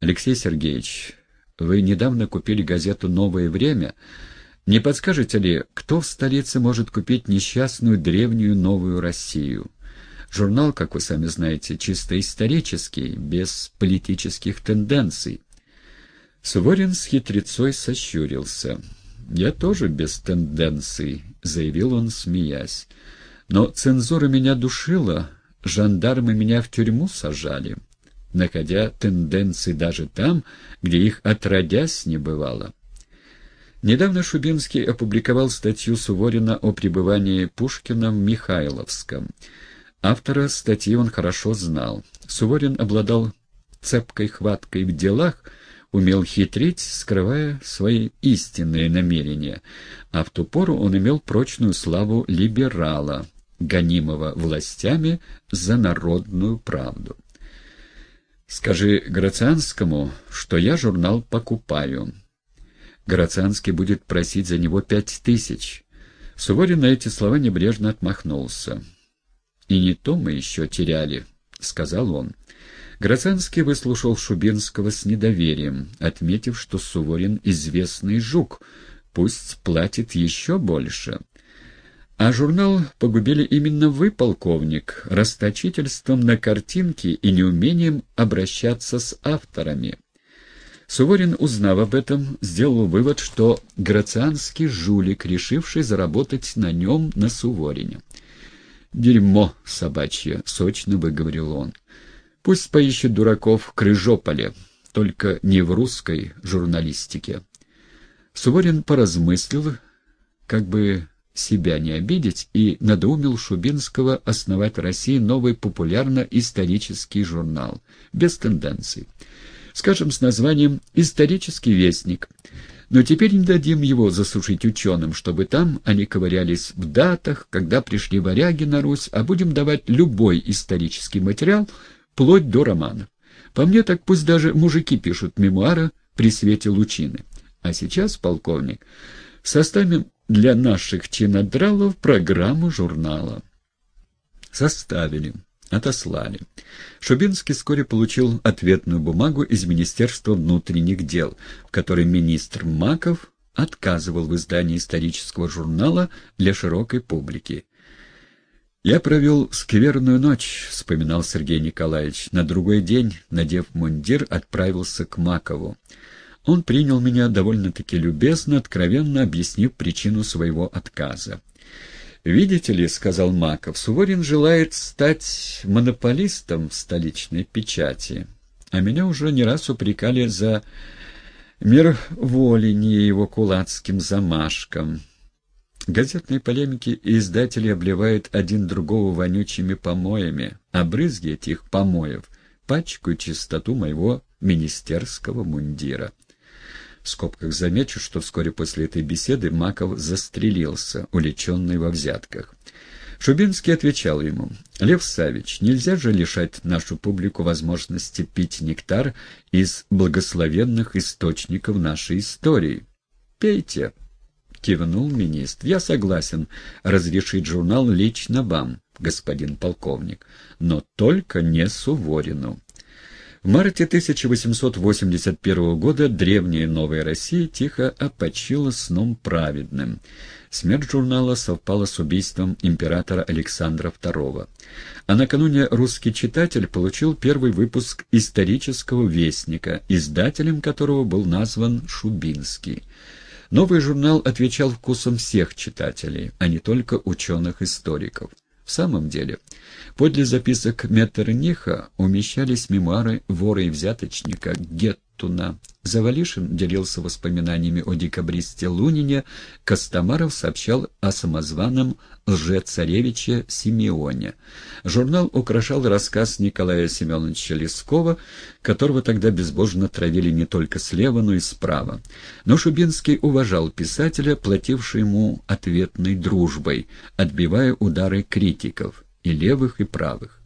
Алексей Сергеевич, вы недавно купили газету «Новое время». Не подскажете ли, кто в столице может купить несчастную древнюю новую Россию? Журнал, как вы сами знаете, чисто исторический, без политических тенденций. Суворин с хитрецой сощурился. «Я тоже без тенденций», — заявил он, смеясь. «Но цензура меня душила, жандармы меня в тюрьму сажали, находя тенденции даже там, где их отродясь не бывало». Недавно Шубинский опубликовал статью Суворина о пребывании Пушкина в Михайловском. Автора статьи он хорошо знал. Суворин обладал цепкой хваткой в делах, умел хитрить, скрывая свои истинные намерения, а в ту пору он имел прочную славу либерала, гонимого властями за народную правду. «Скажи Грацианскому, что я журнал покупаю». Грацианский будет просить за него пять тысяч. Суворин на эти слова небрежно отмахнулся. «И не то мы еще теряли», — сказал он. Грацанский выслушал Шубинского с недоверием, отметив, что Суворин — известный жук, пусть платит еще больше. А журнал погубили именно вы, полковник, расточительством на картинки и неумением обращаться с авторами. Суворин, узнав об этом, сделал вывод, что Грацианский жулик, решивший заработать на нем на Суворине. «Дерьмо собачье», — сочно выговорил он. Пусть поищет дураков в Крыжополе, только не в русской журналистике. Суворин поразмыслил, как бы себя не обидеть, и надоумил Шубинского основать в России новый популярно-исторический журнал, без тенденций. Скажем, с названием «Исторический вестник». Но теперь не дадим его засушить ученым, чтобы там они ковырялись в датах, когда пришли варяги на Русь, а будем давать любой исторический материал, вплоть до романов. По мне так пусть даже мужики пишут мемуары при свете лучины. А сейчас, полковник, составим для наших чинодралов программу журнала. Составили. Отослали. Шубинский вскоре получил ответную бумагу из Министерства внутренних дел, в которой министр Маков отказывал в издании исторического журнала для широкой публики. «Я провел скверную ночь», — вспоминал Сергей Николаевич. На другой день, надев мундир, отправился к Макову. Он принял меня довольно-таки любезно, откровенно объяснив причину своего отказа. «Видите ли», — сказал Маков, — «Суворин желает стать монополистом в столичной печати, а меня уже не раз упрекали за мирволение его кулацким замашкам». Газетные полемики издатели обливают один другого вонючими помоями, а брызги этих помоев пачкают чистоту моего министерского мундира. В скобках замечу, что вскоре после этой беседы Маков застрелился, уличенный во взятках. Шубинский отвечал ему, «Лев Савич, нельзя же лишать нашу публику возможности пить нектар из благословенных источников нашей истории. Пейте». — кивнул министр. — Я согласен разрешить журнал лично вам, господин полковник, но только не Суворину. В марте 1881 года древняя Новая Россия тихо опочила сном праведным. Смерть журнала совпала с убийством императора Александра II. А накануне русский читатель получил первый выпуск исторического вестника, издателем которого был назван Шубинский. Новый журнал отвечал вкусам всех читателей, а не только ученых-историков. В самом деле, подле записок Меттерниха умещались мемуары вора и взяточника Геттуна, Завалишин делился воспоминаниями о декабристе Лунине, Костомаров сообщал о самозваном лже-царевиче Симеоне. Журнал украшал рассказ Николая Семеновича Лескова, которого тогда безбожно травили не только слева, но и справа. Но Шубинский уважал писателя, плативший ему ответной дружбой, отбивая удары критиков, и левых, и правых.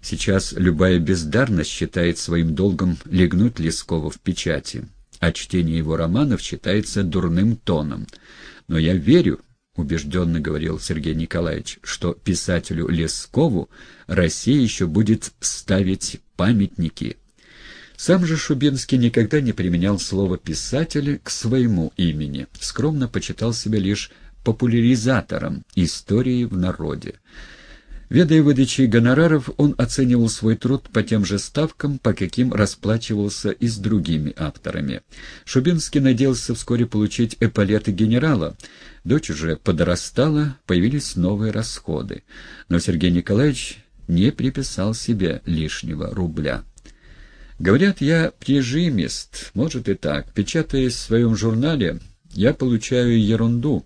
Сейчас любая бездарность считает своим долгом легнуть Лескова в печати, а чтение его романов считается дурным тоном. Но я верю, — убежденно говорил Сергей Николаевич, — что писателю Лескову Россия еще будет ставить памятники. Сам же Шубинский никогда не применял слово «писатель» к своему имени, скромно почитал себя лишь популяризатором истории в народе. Ведая выдачей гонораров, он оценивал свой труд по тем же ставкам, по каким расплачивался и с другими авторами. Шубинский надеялся вскоре получить эполеты генерала. Дочь уже подрастала, появились новые расходы. Но Сергей Николаевич не приписал себе лишнего рубля. Говорят, я прижимист, может и так. Печатаясь в своем журнале, я получаю ерунду.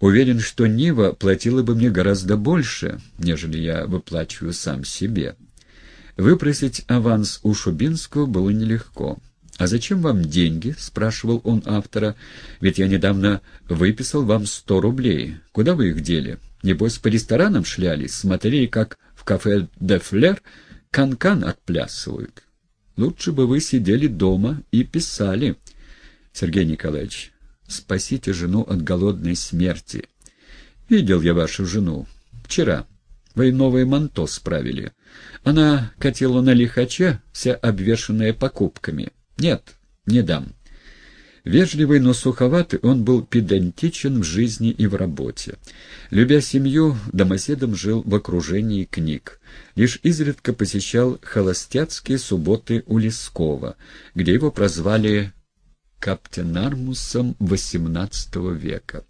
Уверен, что Нива платила бы мне гораздо больше, нежели я выплачиваю сам себе. Выпросить аванс у Шубинского было нелегко. «А зачем вам деньги?» — спрашивал он автора. «Ведь я недавно выписал вам сто рублей. Куда вы их дели? Небось, по ресторанам шлялись, смотрели, как в кафе «Де Флер» канкан -кан отплясывают. Лучше бы вы сидели дома и писали. Сергей Николаевич, Спасите жену от голодной смерти. Видел я вашу жену. Вчера. Вы новое манто справили. Она катила на лихача, вся обвешанная покупками. Нет, не дам. Вежливый, но суховатый, он был педантичен в жизни и в работе. Любя семью, домоседом жил в окружении книг. Лишь изредка посещал холостяцкие субботы у Лескова, где его прозвали Каптенармусом XVIII века.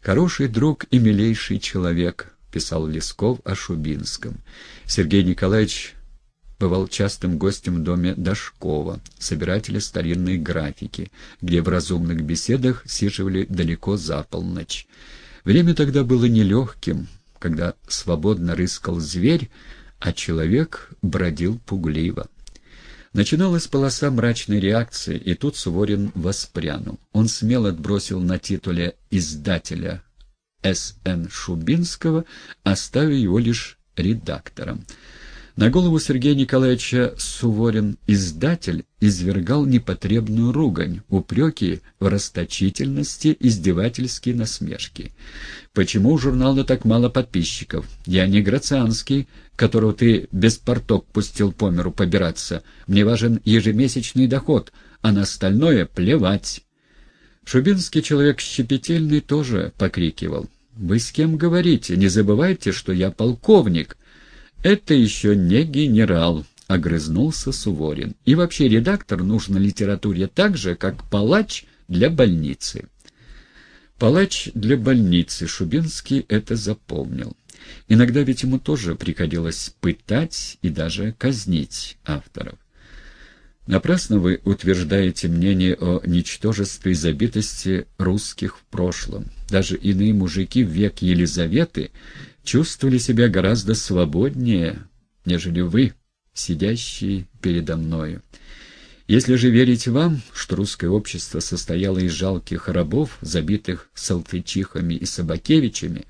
«Хороший друг и милейший человек», — писал Лесков о Шубинском. Сергей Николаевич бывал частым гостем в доме Дашкова, собирателя старинной графики, где в разумных беседах сиживали далеко за полночь. Время тогда было нелегким, когда свободно рыскал зверь, а человек бродил пугливо. Начиналась полоса мрачной реакции, и тут Суворин воспрянул. Он смело отбросил на титуле издателя С.Н. Шубинского, оставив его лишь редактором. На голову Сергея Николаевича Суворин, издатель, извергал непотребную ругань, упреки в расточительности, издевательские насмешки. «Почему у журнала так мало подписчиков? Я не Грацианский, которого ты без порток пустил по миру побираться. Мне важен ежемесячный доход, а на остальное плевать». Шубинский человек щепетильный тоже покрикивал. «Вы с кем говорите? Не забывайте, что я полковник». «Это еще не генерал», — огрызнулся Суворин. «И вообще редактор нужен литературе так же, как палач для больницы». Палач для больницы Шубинский это запомнил. Иногда ведь ему тоже приходилось пытать и даже казнить авторов. Напрасно вы утверждаете мнение о ничтожестве и забитости русских в прошлом. Даже иные мужики в век Елизаветы чувствовали себя гораздо свободнее, нежели вы, сидящие передо мною. Если же верить вам, что русское общество состояло из жалких рабов, забитых салтычихами и собакевичами,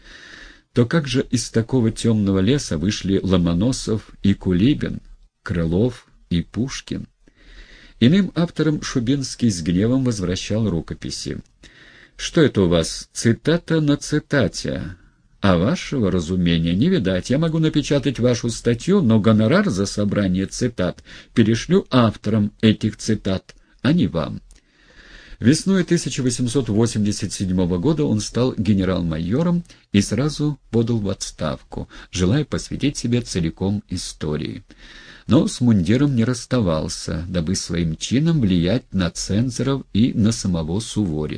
то как же из такого темного леса вышли Ломоносов и Кулибин, Крылов и Пушкин? Иным авторам Шубинский с гневом возвращал рукописи. «Что это у вас? Цитата на цитате. А вашего разумения не видать. Я могу напечатать вашу статью, но гонорар за собрание цитат перешлю авторам этих цитат, а не вам. Весной 1887 года он стал генерал-майором и сразу подал в отставку, желая посвятить себя целиком истории. Но с мундиром не расставался, дабы своим чином влиять на цензоров и на самого Суворина.